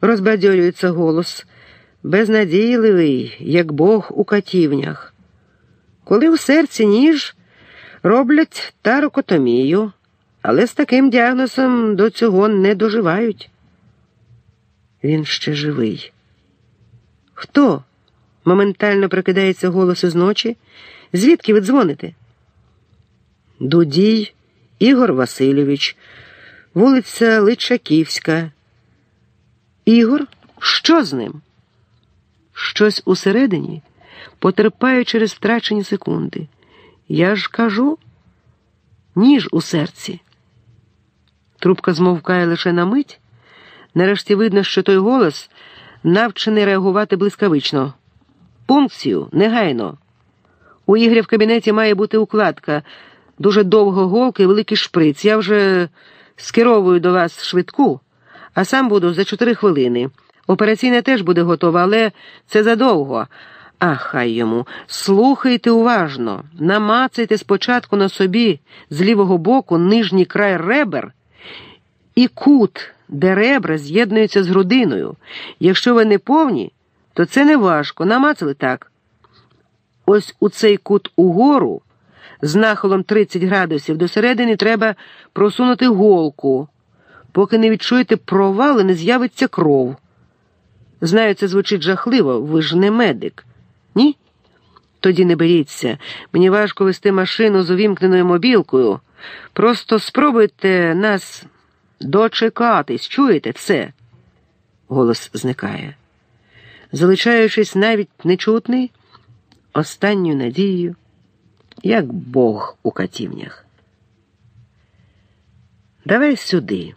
розбадьорюється голос, безнадійливий, як Бог у катівнях. Коли в серці ніж роблять тарокотомію, але з таким діагнозом до цього не доживають. Він ще живий. Хто? моментально прокидається голос із ночі. Звідки ви дзвоните? Дудій Ігор Васильович, вулиця Личаківська. Ігор? Що з ним? Щось усередині потерпає через втрачені секунди. Я ж кажу, ніж у серці. Трубка змовкає лише на мить. Нарешті видно, що той голос навчений реагувати блискавично. Пункцію негайно. У Ігоря в кабінеті має бути укладка, дуже довго голки великий шприц. Я вже скеровую до вас швидку, а сам буду за чотири хвилини. Операційна теж буде готова, але це задовго. А хай йому. Слухайте уважно, намацайте спочатку на собі з лівого боку нижній край ребер і кут, де ребра з'єднуються з грудиною. Якщо ви не повні, то це не важко. Намацали так. Ось у цей кут угору з нахилом 30 градусів до середини треба просунути голку, поки не відчуєте провал і не з'явиться кров. Знаю, це звучить жахливо, ви ж не медик. Ні? Тоді не беріться. Мені важко вести машину з увімкненою мобілкою. Просто спробуйте нас дочекатись, чуєте все? Голос зникає. Залишаючись навіть нечутний, останньою надією, як Бог у катівнях. Давай сюди.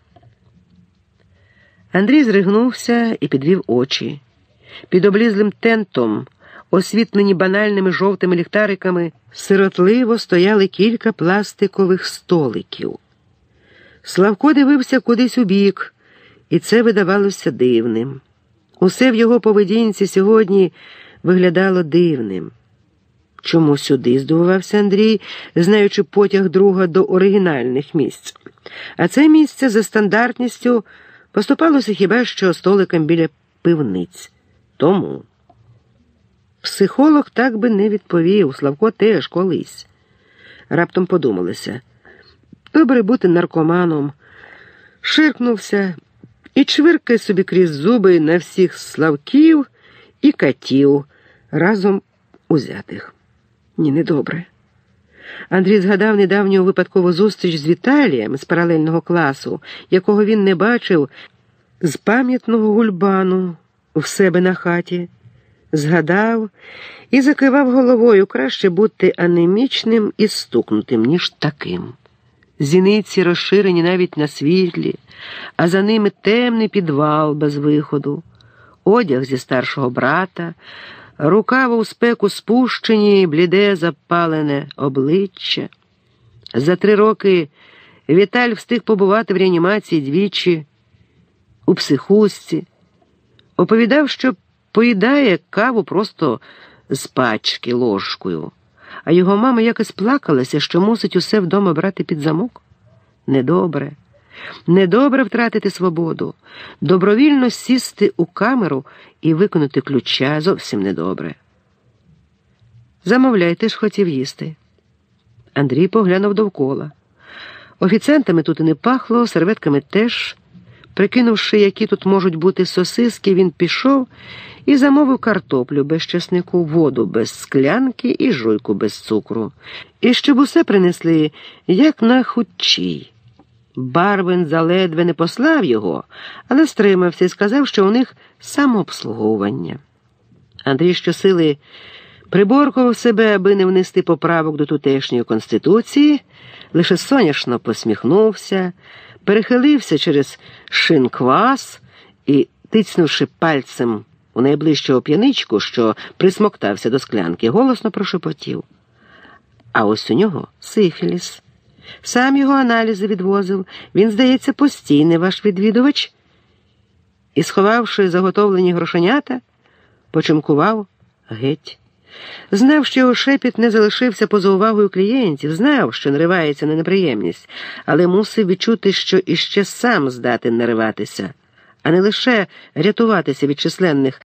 Андрій зригнувся і підвів очі. Під облізлим тентом, освітлені банальними жовтими ліхтариками, сиротливо стояли кілька пластикових столиків. Славко дивився кудись у бік, і це видавалося дивним. Усе в його поведінці сьогодні виглядало дивним. Чому сюди здивувався Андрій, знаючи потяг друга до оригінальних місць. А це місце за стандартністю поступалося хіба що столикам біля пивниць. Тому психолог так би не відповів, Славко теж колись. Раптом подумалося. Добре бути наркоманом, ширкнувся і чвиркає собі крізь зуби на всіх славків і катів разом узятих. Ні, не добре. Андрій згадав недавню випадкову зустріч з Віталієм з паралельного класу, якого він не бачив з пам'ятного гульбану в себе на хаті, згадав і закивав головою краще бути анемічним і стукнутим, ніж таким. Зіниці розширені навіть на світлі, а за ними темний підвал без виходу, одяг зі старшого брата, рукава у спеку спущені, бліде запалене обличчя. За три роки Віталь встиг побувати в реанімації двічі, у психушці, оповідав, що поїдає каву просто з пачки ложкою, а його мама якось плакалася, що мусить усе вдома брати під замок. Недобре. Недобре втратити свободу, добровільно сісти у камеру і виконати ключа зовсім недобре. Замовляй, ти ж хотів їсти. Андрій поглянув довкола. Офіціантами тут і не пахло, серветками теж. Прикинувши, які тут можуть бути сосиски, він пішов і замовив картоплю без чеснику, воду без склянки і жуйку без цукру. І щоб усе принесли, як на худчій. Барвин заледве не послав його, але стримався і сказав, що у них самообслуговування. Андрій щосили приборкував себе, аби не внести поправок до тутешньої конституції, лише соняшно посміхнувся, перехилився через шинквас і, тицнувши пальцем у найближчого п'яничку, що присмоктався до склянки, голосно прошепотів. А ось у нього сифіліс. Сам його аналізи відвозив. Він, здається, постійний ваш відвідувач. І, сховавши заготовлені грошенята, почимкував геть. Знав, що його шепіт не залишився поза увагою клієнтів, знав, що наривається на неприємність, але мусив відчути, що іще сам здатен нариватися. а не лише рятуватися від численних